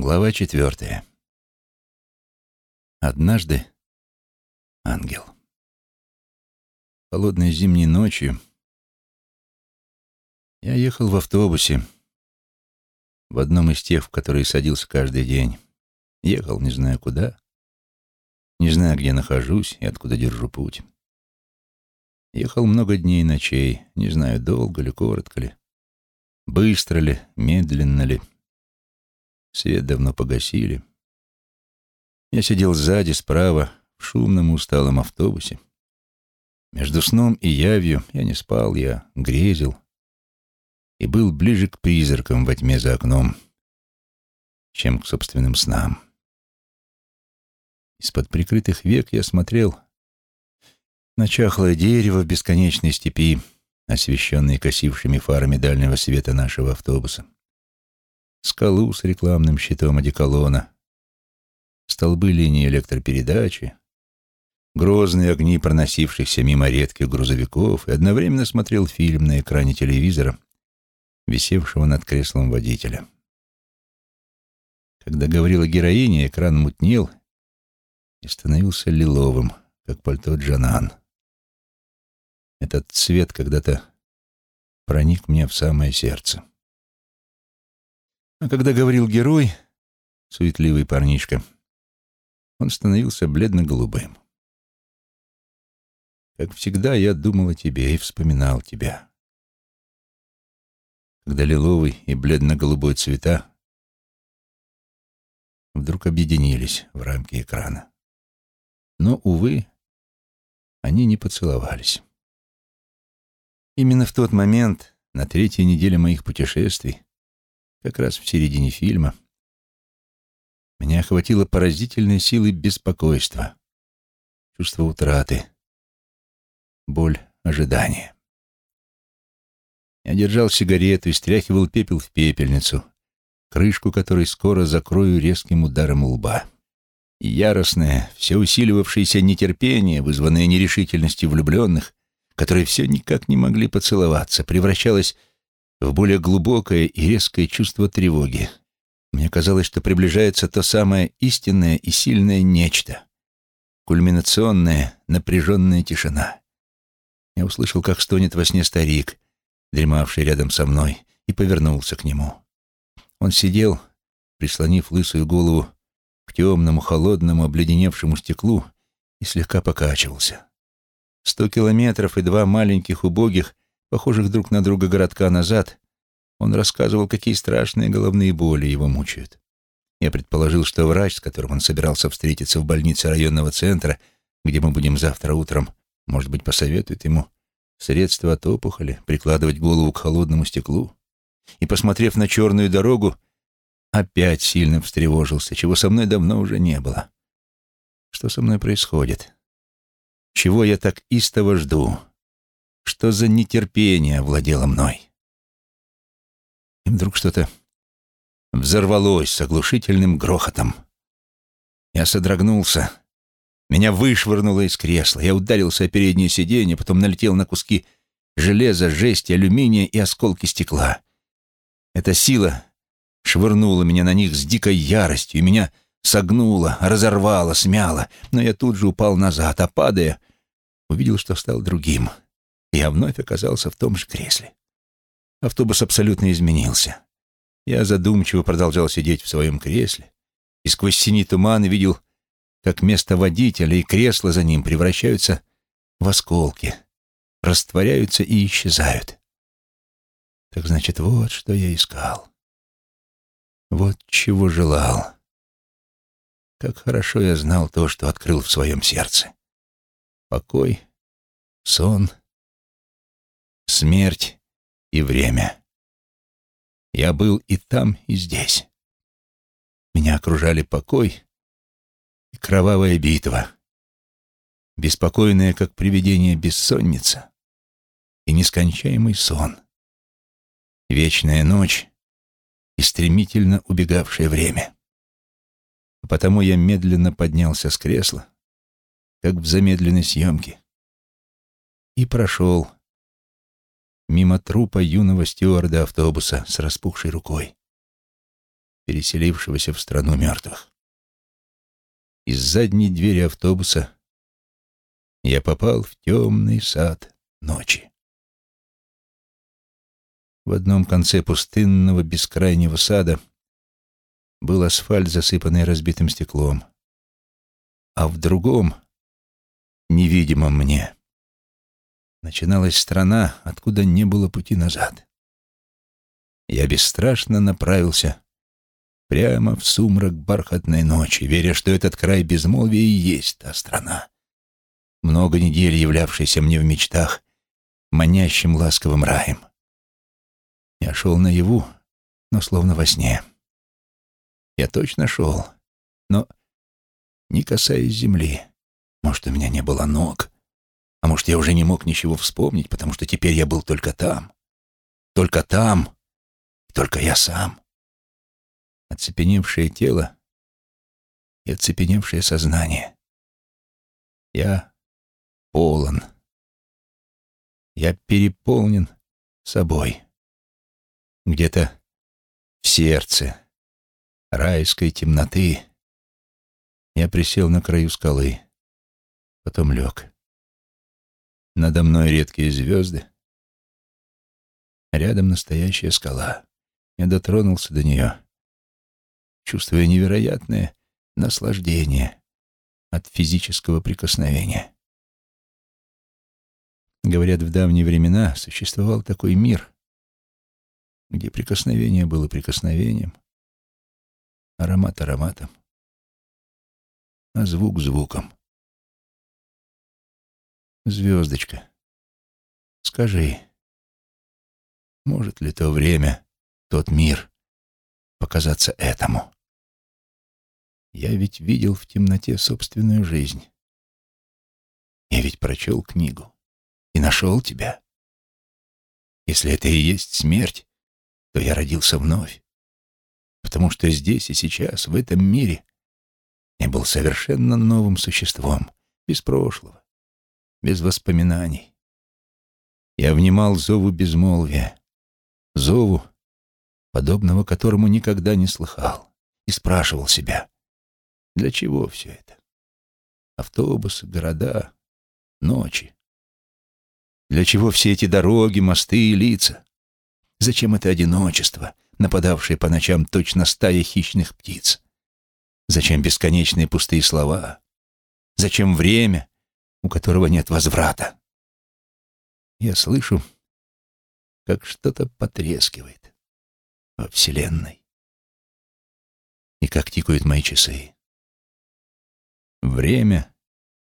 Глава четвертая. Однажды ангел. Холодной зимней ночью я ехал в автобусе, в одном из тех, в которые садился каждый день. Ехал, не знаю куда, не знаю, где нахожусь и откуда держу путь. Ехал много дней и ночей, не знаю, долго ли, коротко ли, быстро ли, медленно ли. Свет давно погасили. Я сидел сзади, справа, в шумном усталом автобусе. Между сном и явью я не спал, я грезил и был ближе к призракам во тьме за окном, чем к собственным снам. Из-под прикрытых век я смотрел на чахлое дерево в бесконечной степи, освещенной косившими фарами дальнего света нашего автобуса скалу с рекламным щитом одеколона, столбы линии электропередачи, грозные огни проносившихся мимо редких грузовиков и одновременно смотрел фильм на экране телевизора, висевшего над креслом водителя. Когда говорила героиня, экран мутнел и становился лиловым, как пальто Джанан. Этот цвет когда-то проник мне в самое сердце. А когда говорил герой, суетливый парнишка, он становился бледно-голубым. Как всегда, я думал о тебе и вспоминал тебя. Когда лиловый и бледно-голубой цвета вдруг объединились в рамке экрана. Но, увы, они не поцеловались. Именно в тот момент, на третьей неделе моих путешествий, как раз в середине фильма, меня охватило поразительной силой беспокойства, чувство утраты, боль ожидания. Я держал сигарету и стряхивал пепел в пепельницу, крышку которой скоро закрою резким ударом лба. И яростное, все усиливавшееся нетерпение, вызванное нерешительностью влюбленных, которые все никак не могли поцеловаться, превращалось в более глубокое и резкое чувство тревоги. Мне казалось, что приближается то самое истинное и сильное нечто. Кульминационная, напряженная тишина. Я услышал, как стонет во сне старик, дремавший рядом со мной, и повернулся к нему. Он сидел, прислонив лысую голову к темному, холодному, обледеневшему стеклу и слегка покачивался. Сто километров и два маленьких убогих похожих друг на друга городка назад, он рассказывал, какие страшные головные боли его мучают. Я предположил, что врач, с которым он собирался встретиться в больнице районного центра, где мы будем завтра утром, может быть, посоветует ему средства от опухоли, прикладывать голову к холодному стеклу. И, посмотрев на черную дорогу, опять сильно встревожился, чего со мной давно уже не было. Что со мной происходит? Чего я так истово жду? Что за нетерпение овладело мной? И вдруг что-то взорвалось с оглушительным грохотом. Я содрогнулся. Меня вышвырнуло из кресла. Я ударился о переднее сиденье, потом налетел на куски железа, жести, алюминия и осколки стекла. Эта сила швырнула меня на них с дикой яростью, и меня согнула, разорвала, смяла, но я тут же упал назад, а падая, увидел, что стал другим — я вновь оказался в том же кресле. Автобус абсолютно изменился. Я задумчиво продолжал сидеть в своем кресле и сквозь синий туман видел, как место водителя и кресло за ним превращаются в осколки, растворяются и исчезают. Так значит, вот что я искал. Вот чего желал. Как хорошо я знал то, что открыл в своем сердце. Покой, сон — смерть и время. Я был и там, и здесь. Меня окружали покой и кровавая битва, беспокойная, как привидение бессонница, и нескончаемый сон, вечная ночь и стремительно убегавшее время. А потому я медленно поднялся с кресла, как в замедленной съемке, и прошел мимо трупа юного стюарда автобуса с распухшей рукой. переселившегося в страну мертвых. Из задней двери автобуса я попал в темный сад ночи. В одном конце пустынного бескрайнего сада был асфальт, засыпанный разбитым стеклом, а в другом, невидимом мне, начиналась страна, откуда не было пути назад. Я бесстрашно направился прямо в сумрак бархатной ночи, веря, что этот край безмолвия и есть та страна, много недель являвшаяся мне в мечтах манящим ласковым раем. Я шел наяву, но словно во сне. Я точно шел, но не касаясь земли. Может, у меня не было ног, а может, я уже не мог ничего вспомнить, потому что теперь я был только там. Только там, только я сам. Оцепеневшее тело и оцепеневшее сознание. Я полон. Я переполнен собой где-то в сердце райской темноты. Я присел на краю скалы, потом лег. Надо мной редкие звезды, рядом настоящая скала. Я дотронулся до нее, чувствуя невероятное наслаждение от физического прикосновения. Говорят, в давние времена существовал такой мир, где прикосновение было прикосновением, аромат ароматом, а звук звуком. Звездочка, скажи, может ли то время, тот мир показаться этому? Я ведь видел в темноте собственную жизнь. Я ведь прочел книгу и нашел тебя. Если это и есть смерть, то я родился вновь. Потому что здесь и сейчас, в этом мире, я был совершенно новым существом, без прошлого, без воспоминаний. Я внимал зову безмолвия, зову, подобного которому никогда не слыхал, и спрашивал себя, для чего все это? Автобусы, города, ночи. Для чего все эти дороги, мосты и лица? Зачем это одиночество, нападавшее по ночам точно стая хищных птиц? Зачем бесконечные пустые слова? Зачем время, у которого нет возврата? Я слышу, как что-то потрескивает во Вселенной. И как тикают мои часы. Время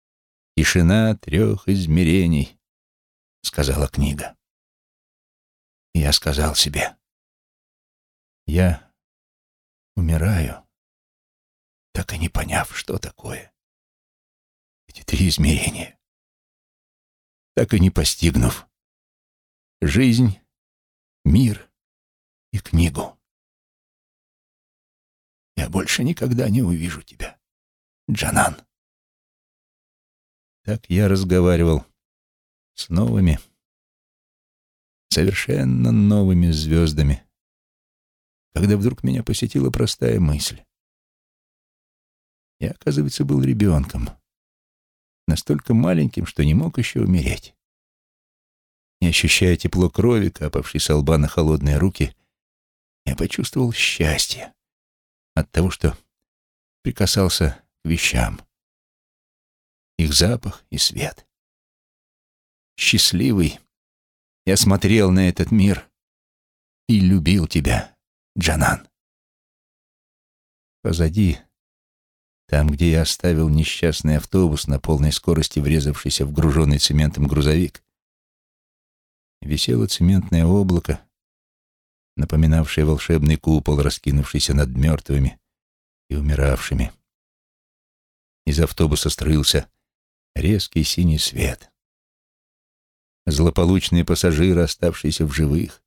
— тишина трех измерений, — сказала книга я сказал себе, я умираю, так и не поняв, что такое эти три измерения, так и не постигнув жизнь, мир и книгу. Я больше никогда не увижу тебя, Джанан. Так я разговаривал с новыми, совершенно новыми звездами, когда вдруг меня посетила простая мысль. Я, оказывается, был ребенком, настолько маленьким, что не мог еще умереть. Не ощущая тепло крови, капавшей со лба на холодные руки, я почувствовал счастье от того, что прикасался к вещам, их запах и свет. Счастливый, я смотрел на этот мир и любил тебя, Джанан. Позади, там, где я оставил несчастный автобус на полной скорости, врезавшийся в груженный цементом грузовик, висело цементное облако, напоминавшее волшебный купол, раскинувшийся над мертвыми и умиравшими. Из автобуса струился резкий синий свет злополучные пассажиры, оставшиеся в живых,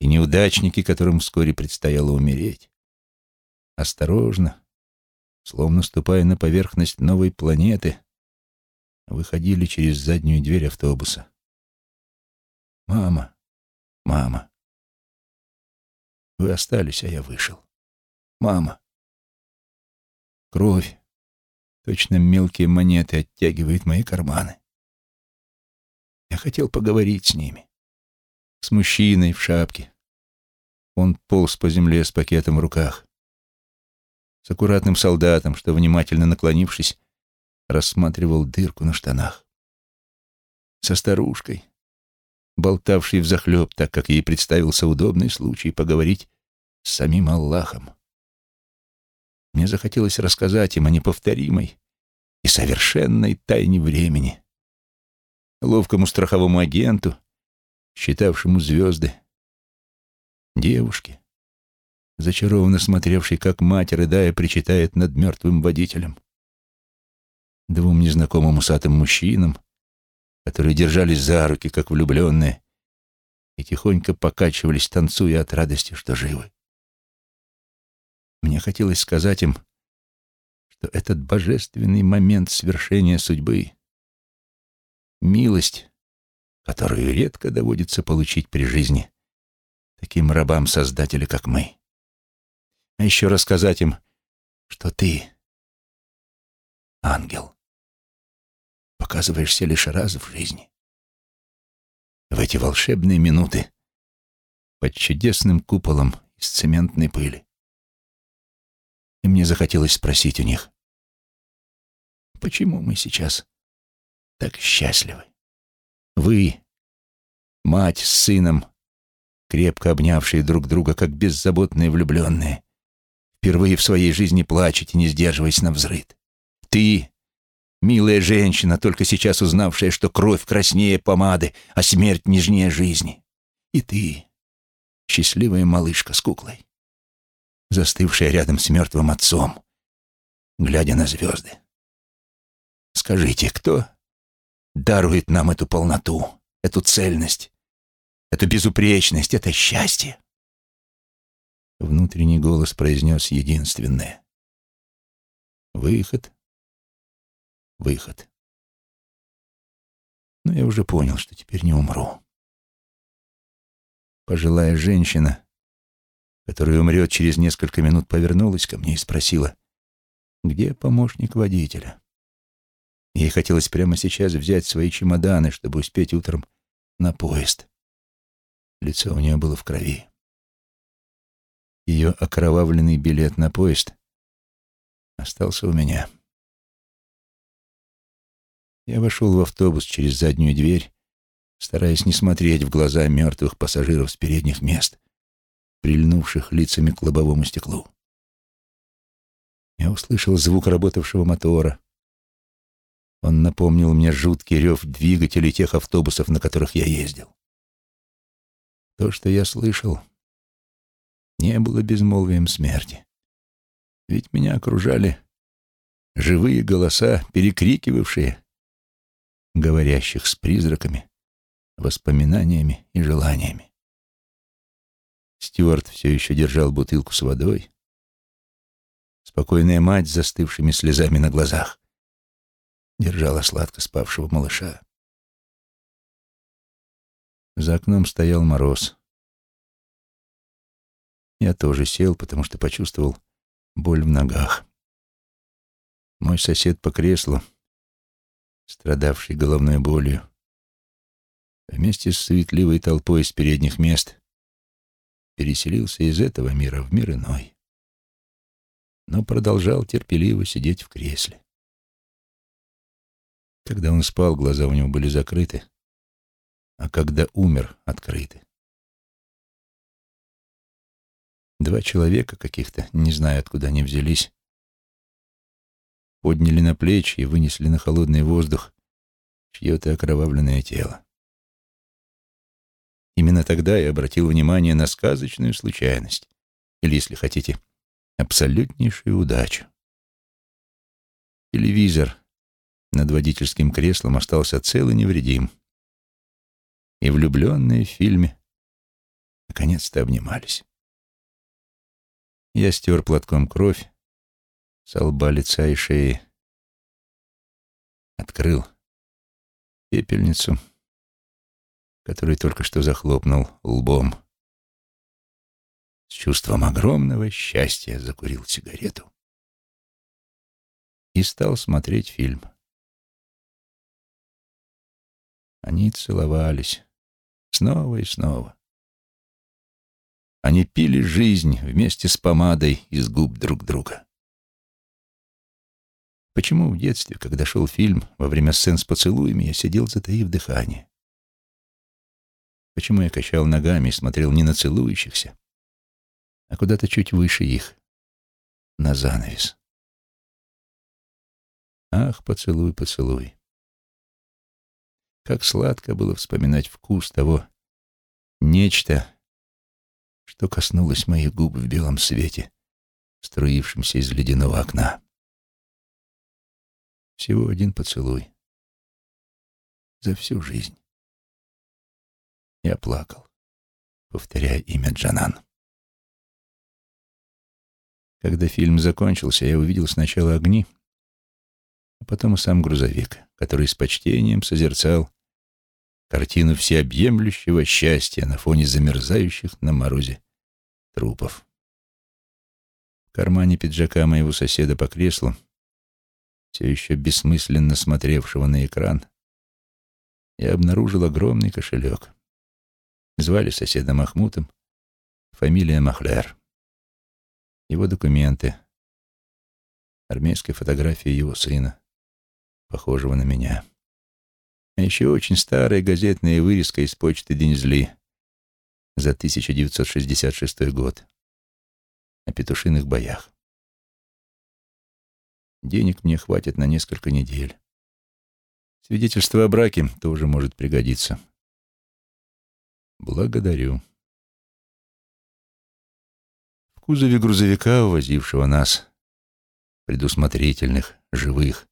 и неудачники, которым вскоре предстояло умереть. Осторожно, словно ступая на поверхность новой планеты, выходили через заднюю дверь автобуса. «Мама, мама, вы остались, а я вышел. Мама. Кровь, точно мелкие монеты оттягивает мои карманы. Я хотел поговорить с ними. С мужчиной в шапке. Он полз по земле с пакетом в руках. С аккуратным солдатом, что, внимательно наклонившись, рассматривал дырку на штанах. Со старушкой, болтавшей взахлеб, так как ей представился удобный случай поговорить с самим Аллахом. Мне захотелось рассказать им о неповторимой и совершенной тайне времени. Ловкому страховому агенту, считавшему звезды, девушке, зачарованно смотревшей, как мать, рыдая, причитает над мертвым водителем, двум незнакомым усатым мужчинам, которые держались за руки, как влюбленные, и тихонько покачивались, танцуя от радости, что живы. Мне хотелось сказать им, что этот божественный момент свершения судьбы — милость, которую редко доводится получить при жизни таким рабам Создателя, как мы. А еще рассказать им, что ты — ангел показываешься лишь раз в жизни. В эти волшебные минуты под чудесным куполом из цементной пыли. И мне захотелось спросить у них, почему мы сейчас так счастливы? Вы, мать с сыном, крепко обнявшие друг друга, как беззаботные влюбленные, впервые в своей жизни плачете, не сдерживаясь на взрыд. Ты, Милая женщина, только сейчас узнавшая, что кровь краснее помады, а смерть нежнее жизни. И ты, счастливая малышка с куклой, застывшая рядом с мертвым отцом, глядя на звезды. Скажите, кто дарует нам эту полноту, эту цельность, эту безупречность, это счастье? Внутренний голос произнес единственное. Выход выход. Но я уже понял, что теперь не умру. Пожилая женщина, которая умрет через несколько минут, повернулась ко мне и спросила, где помощник водителя. Ей хотелось прямо сейчас взять свои чемоданы, чтобы успеть утром на поезд. Лицо у нее было в крови. Ее окровавленный билет на поезд остался у меня. Я вошел в автобус через заднюю дверь, стараясь не смотреть в глаза мертвых пассажиров с передних мест, прильнувших лицами к лобовому стеклу. Я услышал звук работавшего мотора. Он напомнил мне жуткий рев двигателей тех автобусов, на которых я ездил. То, что я слышал, не было безмолвием смерти. Ведь меня окружали живые голоса, перекрикивавшие говорящих с призраками, воспоминаниями и желаниями. Стюарт все еще держал бутылку с водой. Спокойная мать с застывшими слезами на глазах держала сладко спавшего малыша. За окном стоял мороз. Я тоже сел, потому что почувствовал боль в ногах. Мой сосед по креслу страдавший головной болью, вместе с суетливой толпой из передних мест переселился из этого мира в мир иной, но продолжал терпеливо сидеть в кресле. Когда он спал, глаза у него были закрыты, а когда умер — открыты. Два человека каких-то, не знаю, откуда они взялись, подняли на плечи и вынесли на холодный воздух чье-то окровавленное тело. Именно тогда я обратил внимание на сказочную случайность, или, если хотите, абсолютнейшую удачу. Телевизор над водительским креслом остался цел и невредим, и влюбленные в фильме наконец-то обнимались. Я стер платком кровь, с лба, лица и шеи. Открыл пепельницу, которую только что захлопнул лбом. с чувством огромного счастья закурил сигарету и стал смотреть фильм. Они целовались снова и снова. Они пили жизнь вместе с помадой из губ друг друга. Почему в детстве, когда шел фильм, во время сцен с поцелуями, я сидел, затаив дыхание? Почему я качал ногами и смотрел не на целующихся, а куда-то чуть выше их, на занавес? Ах, поцелуй, поцелуй. Как сладко было вспоминать вкус того нечто, что коснулось моих губ в белом свете, струившемся из ледяного окна. Всего один поцелуй. За всю жизнь. Я плакал, повторяя имя Джанан. Когда фильм закончился, я увидел сначала огни, а потом и сам грузовик, который с почтением созерцал картину всеобъемлющего счастья на фоне замерзающих на морозе трупов. В кармане пиджака моего соседа по креслу, все еще бессмысленно смотревшего на экран, я обнаружил огромный кошелек. Звали соседа Махмутом, фамилия Махлер. Его документы, армейская фотография его сына, похожего на меня. А еще очень старая газетная вырезка из почты Деньзли за 1966 год о петушиных боях. Денег мне хватит на несколько недель. Свидетельство о браке тоже может пригодиться. Благодарю. В кузове грузовика, увозившего нас, предусмотрительных, живых,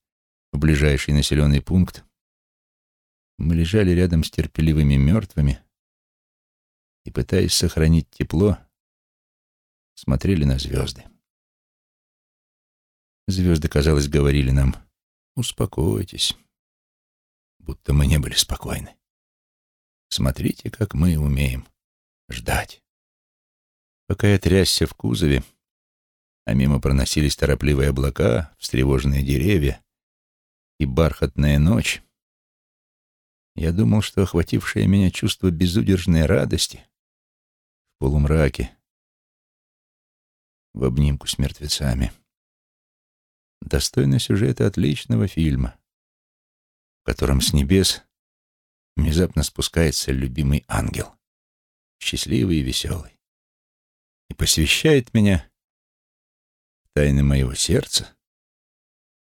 в ближайший населенный пункт, мы лежали рядом с терпеливыми мертвыми и, пытаясь сохранить тепло, смотрели на звезды. Звезды, казалось, говорили нам «Успокойтесь», будто мы не были спокойны. Смотрите, как мы умеем ждать. Пока я трясся в кузове, а мимо проносились торопливые облака, встревоженные деревья и бархатная ночь, я думал, что охватившее меня чувство безудержной радости в полумраке, в обнимку с мертвецами, достойно сюжета отличного фильма, в котором с небес внезапно спускается любимый ангел, счастливый и веселый, и посвящает меня тайны моего сердца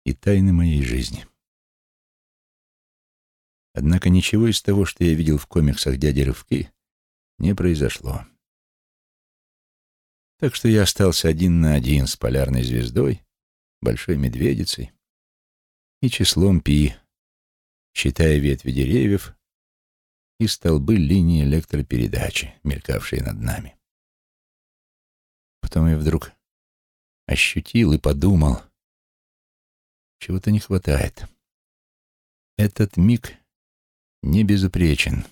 и тайны моей жизни. Однако ничего из того, что я видел в комиксах дяди Рывки, не произошло. Так что я остался один на один с полярной звездой, большой медведицей и числом пи, считая ветви деревьев и столбы линии электропередачи, мелькавшие над нами. Потом я вдруг ощутил и подумал, чего-то не хватает. Этот миг не безупречен.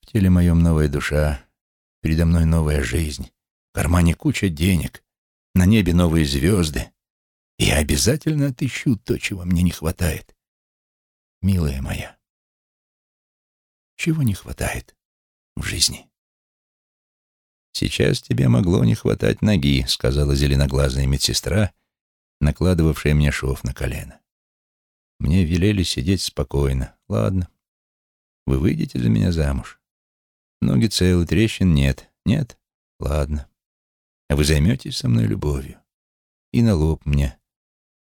В теле моем новая душа, передо мной новая жизнь, в кармане куча денег, на небе новые звезды. И я обязательно отыщу то, чего мне не хватает. Милая моя, чего не хватает в жизни? «Сейчас тебе могло не хватать ноги», — сказала зеленоглазая медсестра, накладывавшая мне шов на колено. Мне велели сидеть спокойно. Ладно. Вы выйдете за меня замуж? Ноги целы, трещин нет. Нет? Ладно. А вы займетесь со мной любовью? И на лоб мне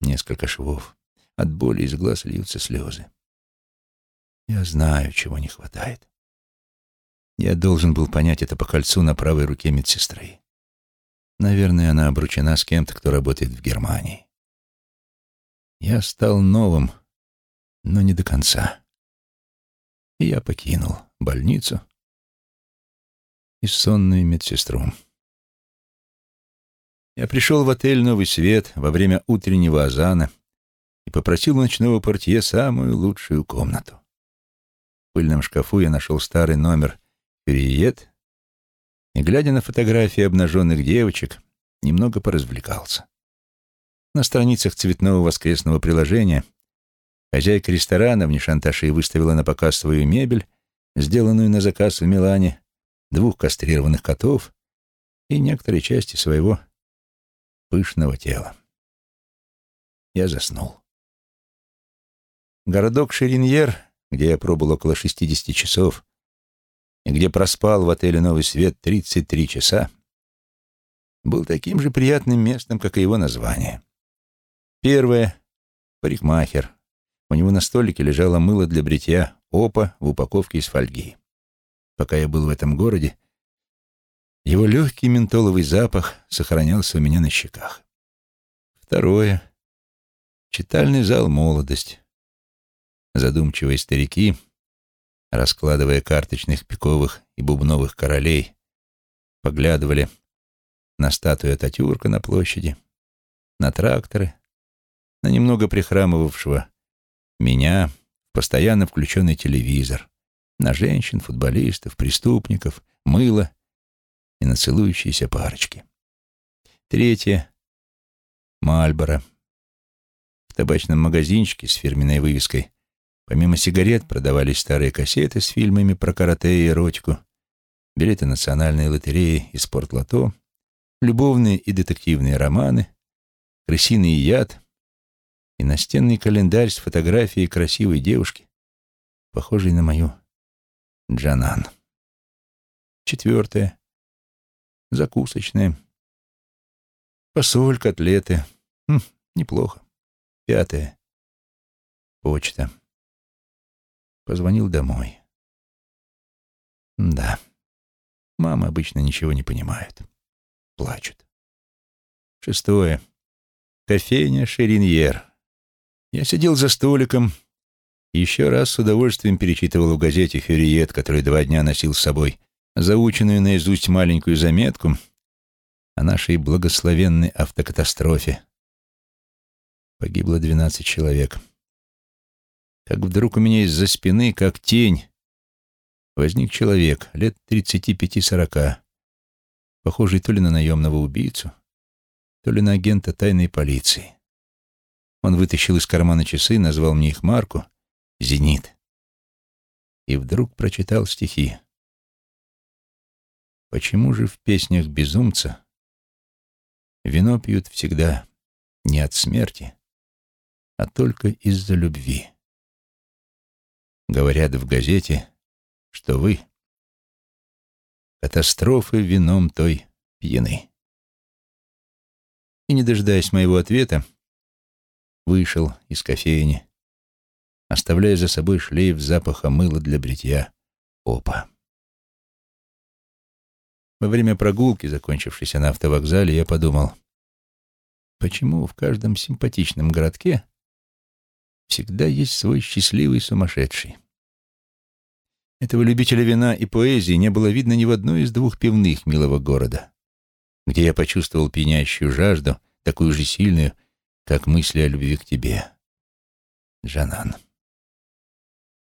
несколько швов. От боли из глаз льются слезы. Я знаю, чего не хватает. Я должен был понять это по кольцу на правой руке медсестры. Наверное, она обручена с кем-то, кто работает в Германии. Я стал новым, но не до конца. Я покинул больницу и сонную медсестру. Я пришел в отель «Новый свет» во время утреннего азана и попросил у ночного портье самую лучшую комнату. В пыльном шкафу я нашел старый номер «Переед» и, глядя на фотографии обнаженных девочек, немного поразвлекался. На страницах цветного воскресного приложения хозяйка ресторана в Нишанташи выставила на показ свою мебель, сделанную на заказ в Милане, двух кастрированных котов и некоторые части своего пышного тела. Я заснул. Городок Шериньер, где я пробыл около 60 часов, и где проспал в отеле «Новый свет» 33 часа, был таким же приятным местом, как и его название. Первое — парикмахер. У него на столике лежало мыло для бритья «Опа» в упаковке из фольги. Пока я был в этом городе, его легкий ментоловый запах сохранялся у меня на щеках. Второе — читальный зал «Молодость». Задумчивые старики — раскладывая карточных пиковых и бубновых королей, поглядывали на статую Ататюрка на площади, на тракторы, на немного прихрамывавшего меня, постоянно включенный телевизор, на женщин, футболистов, преступников, мыло и на целующиеся парочки. Третье — Мальборо. В табачном магазинчике с фирменной вывеской Помимо сигарет продавались старые кассеты с фильмами про карате и эротику, билеты национальной лотереи и спортлото, любовные и детективные романы, крысиный яд и настенный календарь с фотографией красивой девушки, похожей на мою Джанан. Четвертое. Закусочное. Посоль, котлеты. Хм, неплохо. Пятое. Почта. Позвонил домой. Да, мамы обычно ничего не понимают. Плачут. Шестое. Кофейня Шериньер. Я сидел за столиком еще раз с удовольствием перечитывал в газете «Фюриет», который два дня носил с собой заученную наизусть маленькую заметку о нашей благословенной автокатастрофе. Погибло двенадцать человек как вдруг у меня из-за спины, как тень, возник человек лет тридцати пяти-сорока, похожий то ли на наемного убийцу, то ли на агента тайной полиции. Он вытащил из кармана часы, назвал мне их марку «Зенит» и вдруг прочитал стихи. Почему же в песнях безумца вино пьют всегда не от смерти, а только из-за любви? Говорят в газете, что вы катастрофы вином той пьяны. И, не дожидаясь моего ответа, вышел из кофейни, оставляя за собой шлейф запаха мыла для бритья опа. Во время прогулки, закончившейся на автовокзале, я подумал, почему в каждом симпатичном городке всегда есть свой счастливый сумасшедший. Этого любителя вина и поэзии не было видно ни в одной из двух пивных милого города, где я почувствовал пьянящую жажду, такую же сильную, как мысли о любви к тебе. Джанан.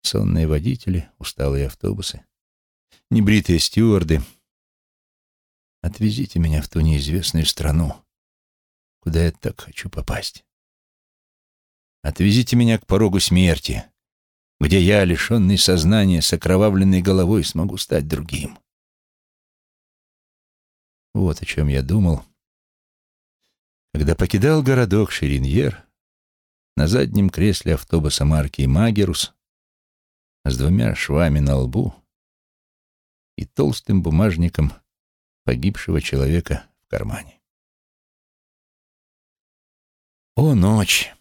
Сонные водители, усталые автобусы, небритые стюарды. Отвезите меня в ту неизвестную страну, куда я так хочу попасть. Отвезите меня к порогу смерти, где я, лишенный сознания, с окровавленной головой, смогу стать другим. Вот о чем я думал, когда покидал городок Шириньер на заднем кресле автобуса марки «Магерус» с двумя швами на лбу и толстым бумажником погибшего человека в кармане. О, ночь!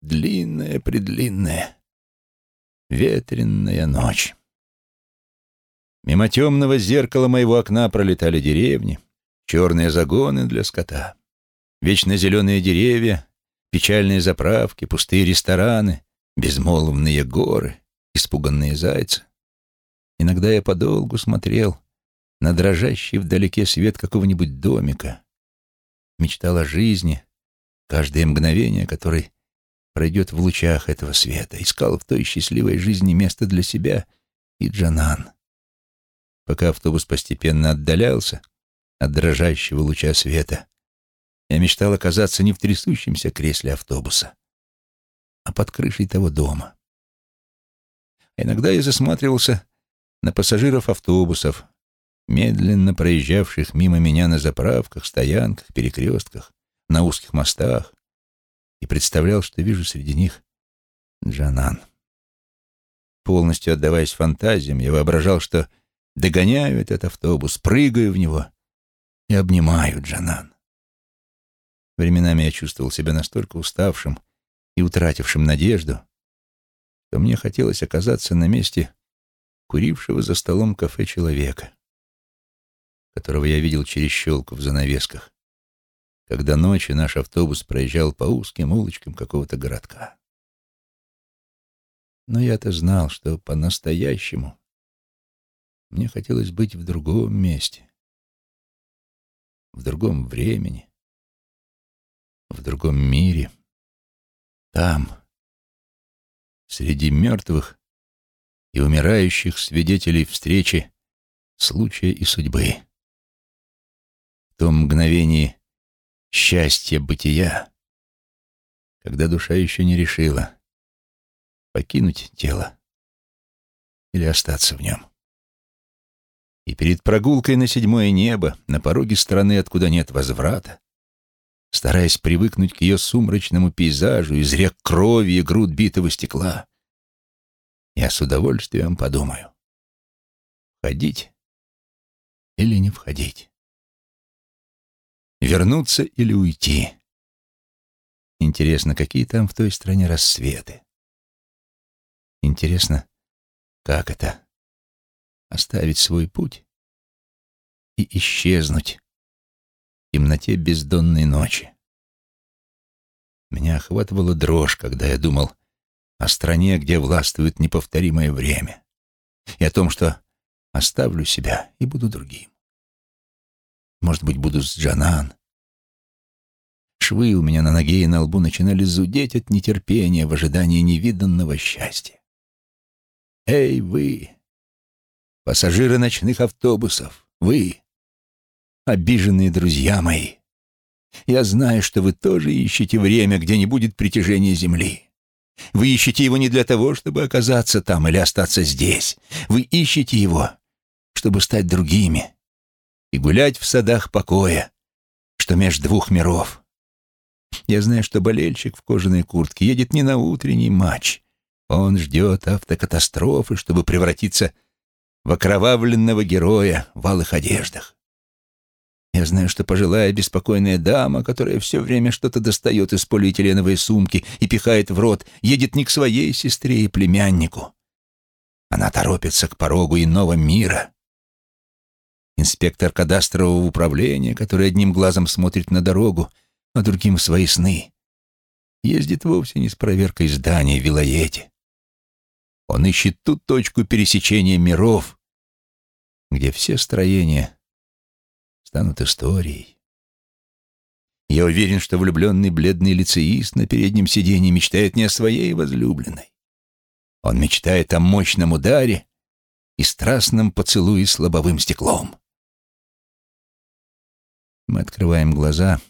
длинная-предлинная, ветренная ночь. Мимо темного зеркала моего окна пролетали деревни, черные загоны для скота, вечно зеленые деревья, печальные заправки, пустые рестораны, безмолвные горы, испуганные зайцы. Иногда я подолгу смотрел на дрожащий вдалеке свет какого-нибудь домика, мечтал о жизни, каждое мгновение которой пройдет в лучах этого света, искал в той счастливой жизни место для себя и Джанан. Пока автобус постепенно отдалялся от дрожащего луча света, я мечтал оказаться не в трясущемся кресле автобуса, а под крышей того дома. Иногда я засматривался на пассажиров автобусов, медленно проезжавших мимо меня на заправках, стоянках, перекрестках, на узких мостах, и представлял, что вижу среди них Джанан. Полностью отдаваясь фантазиям, я воображал, что догоняю этот автобус, прыгаю в него и обнимаю Джанан. Временами я чувствовал себя настолько уставшим и утратившим надежду, что мне хотелось оказаться на месте курившего за столом кафе человека, которого я видел через щелку в занавесках, когда ночью наш автобус проезжал по узким улочкам какого-то городка. Но я-то знал, что по-настоящему мне хотелось быть в другом месте, в другом времени, в другом мире, там, среди мертвых и умирающих свидетелей встречи, случая и судьбы. В том мгновении счастья бытия, когда душа еще не решила, покинуть тело или остаться в нем. И перед прогулкой на седьмое небо, на пороге страны, откуда нет возврата, стараясь привыкнуть к ее сумрачному пейзажу из рек крови и груд битого стекла, я с удовольствием подумаю, входить или не входить, вернуться или уйти. Интересно, какие там в той стране рассветы? Интересно, как это — оставить свой путь и исчезнуть темноте бездонной ночи. Меня охватывала дрожь, когда я думал о стране, где властвует неповторимое время, и о том, что оставлю себя и буду другим. Может быть, буду с Джанан. Швы у меня на ноге и на лбу начинали зудеть от нетерпения в ожидании невиданного счастья. Эй, вы, пассажиры ночных автобусов, вы, обиженные друзья мои, я знаю, что вы тоже ищете время, где не будет притяжения Земли. Вы ищете его не для того, чтобы оказаться там или остаться здесь. Вы ищете его, чтобы стать другими и гулять в садах покоя, что меж двух миров. Я знаю, что болельщик в кожаной куртке едет не на утренний матч, он ждет автокатастрофы, чтобы превратиться в окровавленного героя в алых одеждах. Я знаю, что пожилая беспокойная дама, которая все время что-то достает из полиэтиленовой сумки и пихает в рот, едет не к своей сестре и племяннику. Она торопится к порогу иного мира. Инспектор кадастрового управления, который одним глазом смотрит на дорогу, а другим свои сны, ездит вовсе не с проверкой здания в Вилоете. Он ищет ту точку пересечения миров, где все строения станут историей. Я уверен, что влюбленный бледный лицеист на переднем сиденье мечтает не о своей возлюбленной. Он мечтает о мощном ударе и страстном поцелуе с лобовым стеклом. Мы открываем глаза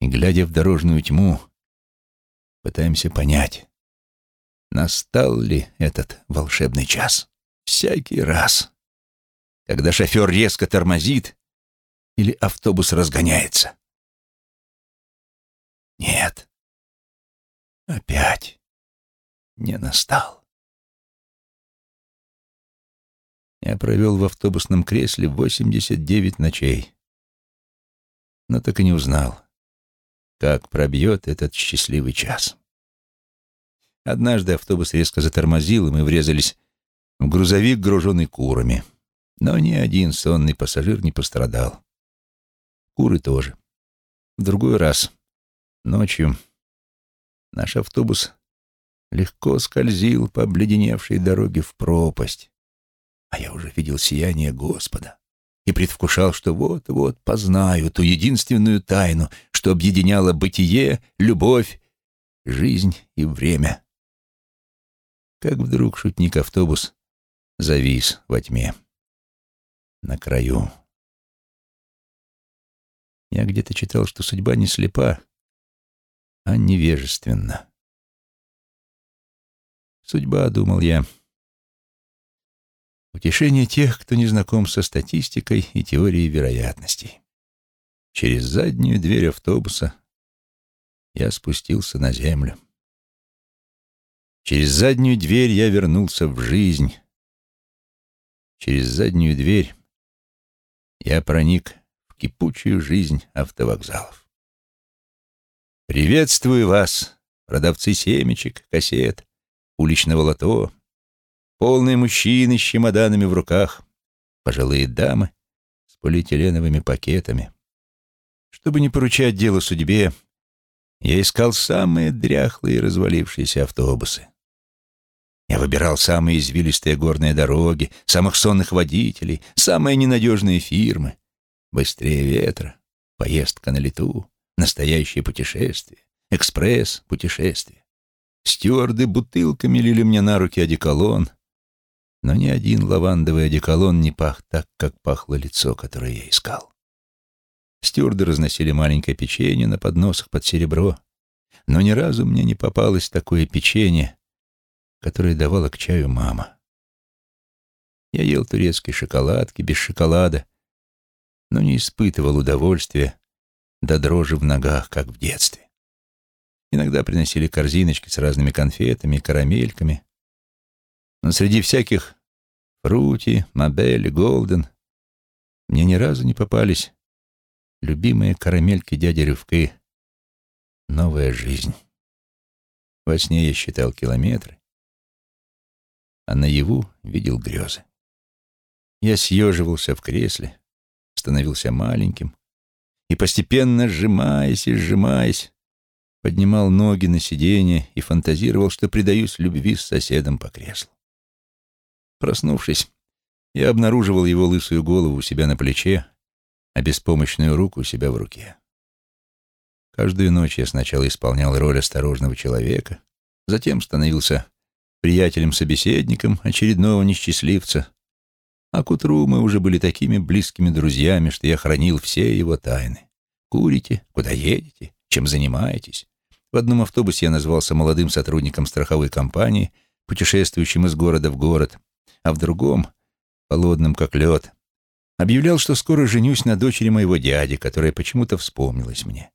и, глядя в дорожную тьму, пытаемся понять, Настал ли этот волшебный час? Всякий раз, когда шофер резко тормозит или автобус разгоняется. Нет, опять не настал. Я провел в автобусном кресле 89 ночей, но так и не узнал, как пробьет этот счастливый час. Однажды автобус резко затормозил, и мы врезались в грузовик, груженный курами. Но ни один сонный пассажир не пострадал. Куры тоже. В другой раз, ночью, наш автобус легко скользил по обледеневшей дороге в пропасть. А я уже видел сияние Господа и предвкушал, что вот-вот познаю ту единственную тайну, что объединяло бытие, любовь, жизнь и время как вдруг шутник-автобус завис во тьме. На краю. Я где-то читал, что судьба не слепа, а невежественна. Судьба, думал я, утешение тех, кто не знаком со статистикой и теорией вероятностей. Через заднюю дверь автобуса я спустился на землю. Через заднюю дверь я вернулся в жизнь. Через заднюю дверь я проник в кипучую жизнь автовокзалов. Приветствую вас, продавцы семечек, кассет, уличного лото, полные мужчины с чемоданами в руках, пожилые дамы с полиэтиленовыми пакетами. Чтобы не поручать дело судьбе, я искал самые дряхлые развалившиеся автобусы. Я выбирал самые извилистые горные дороги, самых сонных водителей, самые ненадежные фирмы. Быстрее ветра, поездка на лету, настоящее путешествие, экспресс-путешествие. Стюарды бутылками лили мне на руки одеколон, но ни один лавандовый одеколон не пах так, как пахло лицо, которое я искал. Стюарды разносили маленькое печенье на подносах под серебро, но ни разу мне не попалось такое печенье, которые давала к чаю мама. Я ел турецкие шоколадки без шоколада, но не испытывал удовольствия до дрожи в ногах, как в детстве. Иногда приносили корзиночки с разными конфетами и карамельками, но среди всяких фрути, мабель, голден мне ни разу не попались любимые карамельки дяди Рывкы «Новая жизнь». Во сне я считал километры, а наяву видел грезы. Я съеживался в кресле, становился маленьким и, постепенно сжимаясь и сжимаясь, поднимал ноги на сиденье и фантазировал, что предаюсь любви с соседом по креслу. Проснувшись, я обнаруживал его лысую голову у себя на плече, а беспомощную руку у себя в руке. Каждую ночь я сначала исполнял роль осторожного человека, затем становился приятелем-собеседником очередного несчастливца, а к утру мы уже были такими близкими друзьями, что я хранил все его тайны. Курите, куда едете, чем занимаетесь. В одном автобусе я назвался молодым сотрудником страховой компании, путешествующим из города в город, а в другом, холодным как лед, объявлял, что скоро женюсь на дочери моего дяди, которая почему-то вспомнилась мне.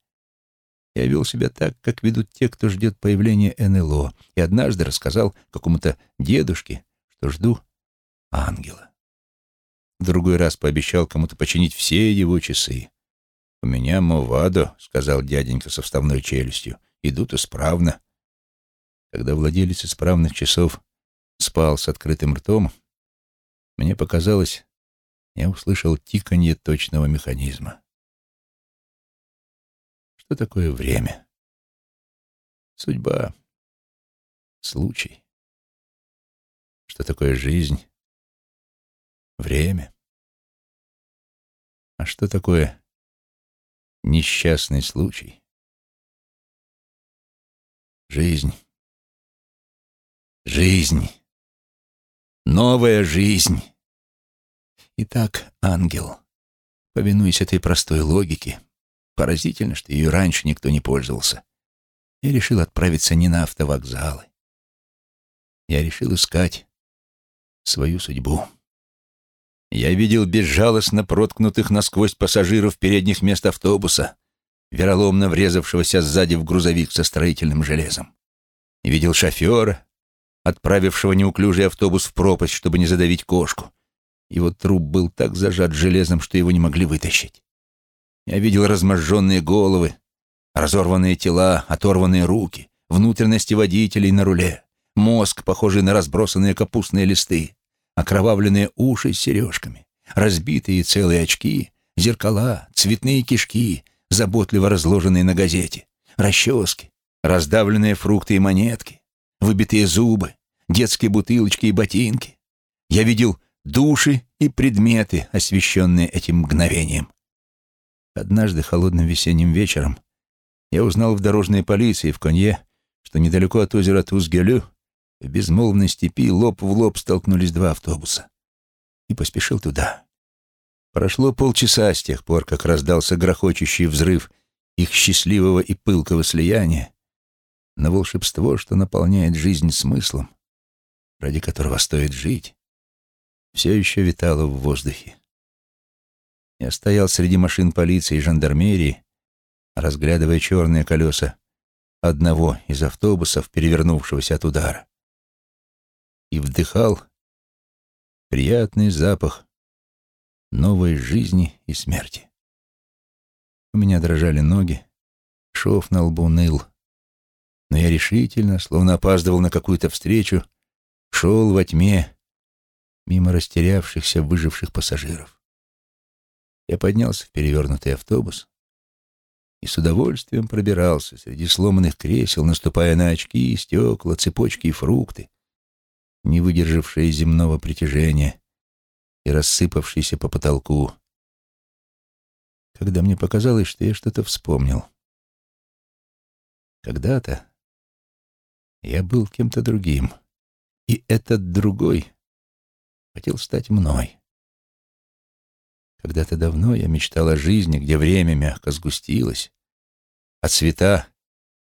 Я вел себя так, как ведут те, кто ждет появления НЛО, и однажды рассказал какому-то дедушке, что жду ангела. В другой раз пообещал кому-то починить все его часы. «У меня Мовадо», — сказал дяденька со вставной челюстью, — «идут исправно». Когда владелец исправных часов спал с открытым ртом, мне показалось, я услышал тиканье точного механизма. Что такое время? Судьба. Случай. Что такое жизнь? Время. А что такое несчастный случай? Жизнь. Жизнь. Новая жизнь. Итак, ангел, повинуясь этой простой логике, Поразительно, что ее раньше никто не пользовался. Я решил отправиться не на автовокзалы. Я решил искать свою судьбу. Я видел безжалостно проткнутых насквозь пассажиров передних мест автобуса, вероломно врезавшегося сзади в грузовик со строительным железом. Видел шофера, отправившего неуклюжий автобус в пропасть, чтобы не задавить кошку. Его труп был так зажат железом, что его не могли вытащить. Я видел разможженные головы, разорванные тела, оторванные руки, внутренности водителей на руле, мозг, похожий на разбросанные капустные листы, окровавленные уши с сережками, разбитые целые очки, зеркала, цветные кишки, заботливо разложенные на газете, расчески, раздавленные фрукты и монетки, выбитые зубы, детские бутылочки и ботинки. Я видел души и предметы, освещенные этим мгновением. Однажды холодным весенним вечером я узнал в дорожной полиции в Конье, что недалеко от озера Тузгелю в безмолвной степи лоб в лоб столкнулись два автобуса. И поспешил туда. Прошло полчаса с тех пор, как раздался грохочущий взрыв их счастливого и пылкого слияния, но волшебство, что наполняет жизнь смыслом, ради которого стоит жить, все еще витало в воздухе. Я стоял среди машин полиции и жандармерии, разглядывая черные колеса одного из автобусов, перевернувшегося от удара, и вдыхал приятный запах новой жизни и смерти. У меня дрожали ноги, шов на лбу ныл, но я решительно, словно опаздывал на какую-то встречу, шел во тьме мимо растерявшихся, выживших пассажиров. Я поднялся в перевернутый автобус и с удовольствием пробирался среди сломанных кресел, наступая на очки, стекла, цепочки и фрукты, не выдержавшие земного притяжения и рассыпавшиеся по потолку, когда мне показалось, что я что-то вспомнил. Когда-то я был кем-то другим, и этот другой хотел стать мной. Когда-то давно я мечтал о жизни, где время мягко сгустилось, а цвета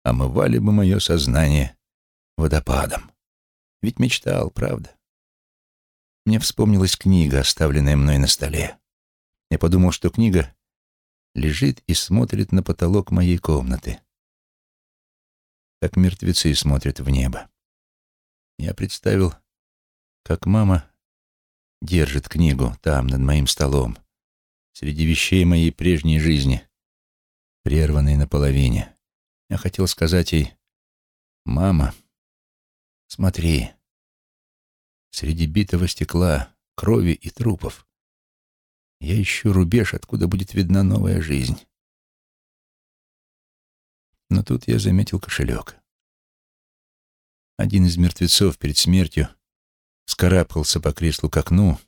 омывали бы мое сознание водопадом. Ведь мечтал, правда? Мне вспомнилась книга, оставленная мной на столе. Я подумал, что книга лежит и смотрит на потолок моей комнаты. Как мертвецы смотрят в небо. Я представил, как мама держит книгу там, над моим столом, среди вещей моей прежней жизни, прерванной наполовине. Я хотел сказать ей, «Мама, смотри, среди битого стекла, крови и трупов я ищу рубеж, откуда будет видна новая жизнь». Но тут я заметил кошелек. Один из мертвецов перед смертью скарабкался по креслу к окну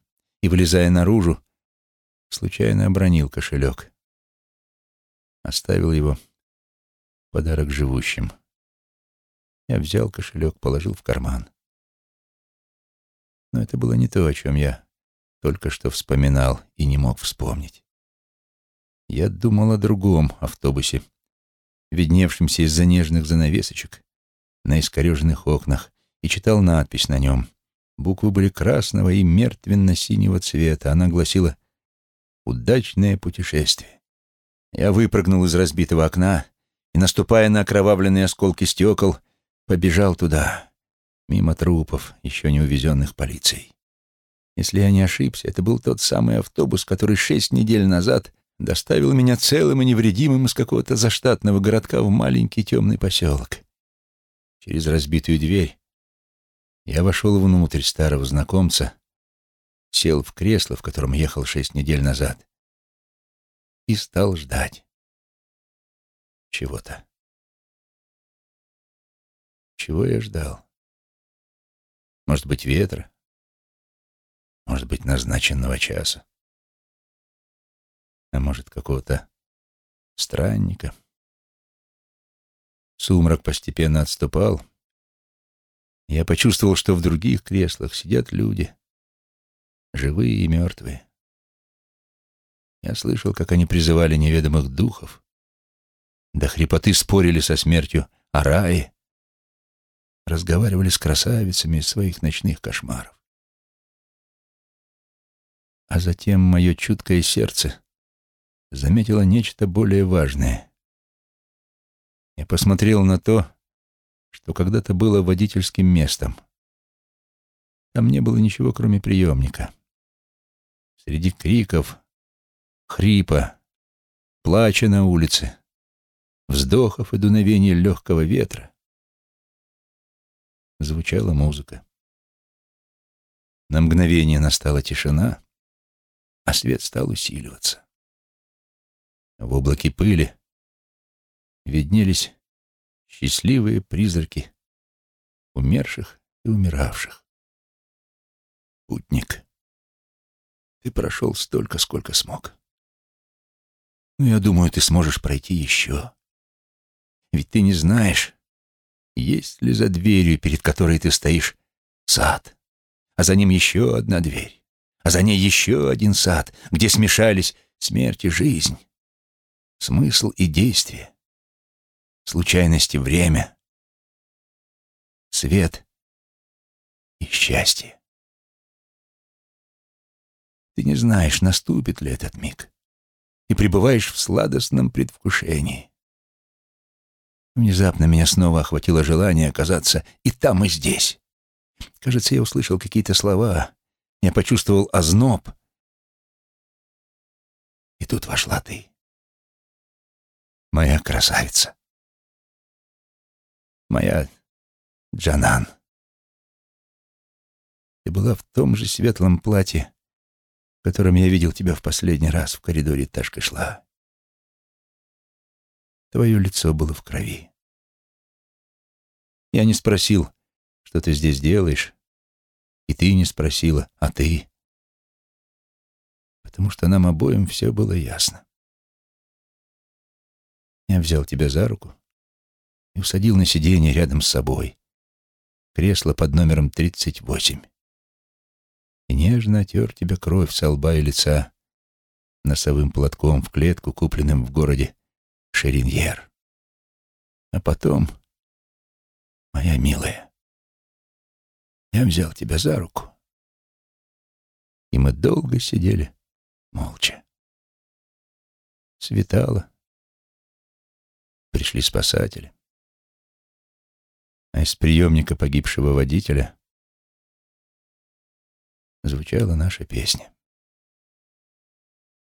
и, вылезая наружу, случайно обронил кошелек. Оставил его подарок живущим. Я взял кошелек, положил в карман. Но это было не то, о чем я только что вспоминал и не мог вспомнить. Я думал о другом автобусе, видневшемся из-за нежных занавесочек на искореженных окнах, и читал надпись на нем Буквы были красного и мертвенно-синего цвета. Она гласила «Удачное путешествие». Я выпрыгнул из разбитого окна и, наступая на окровавленные осколки стекол, побежал туда, мимо трупов, еще не увезенных полицией. Если я не ошибся, это был тот самый автобус, который шесть недель назад доставил меня целым и невредимым из какого-то заштатного городка в маленький темный поселок. Через разбитую дверь я вошел внутрь старого знакомца, сел в кресло, в котором ехал шесть недель назад, и стал ждать чего-то. Чего я ждал? Может быть, ветра? Может быть, назначенного часа? А может, какого-то странника? Сумрак постепенно отступал, я почувствовал, что в других креслах сидят люди, живые и мертвые. Я слышал, как они призывали неведомых духов, до хрипоты спорили со смертью о рае, разговаривали с красавицами из своих ночных кошмаров. А затем мое чуткое сердце заметило нечто более важное. Я посмотрел на то, что когда-то было водительским местом. Там не было ничего, кроме приемника. Среди криков, хрипа, плача на улице, вздохов и дуновения легкого ветра звучала музыка. На мгновение настала тишина, а свет стал усиливаться. В облаке пыли виднелись счастливые призраки умерших и умиравших. Путник, ты прошел столько, сколько смог. Ну, я думаю, ты сможешь пройти еще. Ведь ты не знаешь, есть ли за дверью, перед которой ты стоишь, сад, а за ним еще одна дверь, а за ней еще один сад, где смешались смерть и жизнь, смысл и действие, случайности время, свет и счастье. Ты не знаешь, наступит ли этот миг, и пребываешь в сладостном предвкушении. Внезапно меня снова охватило желание оказаться и там, и здесь. Кажется, я услышал какие-то слова, я почувствовал озноб. И тут вошла ты. Моя красавица. Моя Джанан. Ты была в том же светлом платье, в котором я видел тебя в последний раз в коридоре Ташкашла. Твое лицо было в крови. Я не спросил, что ты здесь делаешь, и ты не спросила, а ты? Потому что нам обоим все было ясно. Я взял тебя за руку и усадил на сиденье рядом с собой, кресло под номером 38 нежно отер тебе кровь со лба и лица носовым платком в клетку, купленным в городе Шериньер. А потом, моя милая, я взял тебя за руку, и мы долго сидели молча. Светало, пришли спасатели, а из приемника погибшего водителя звучала наша песня.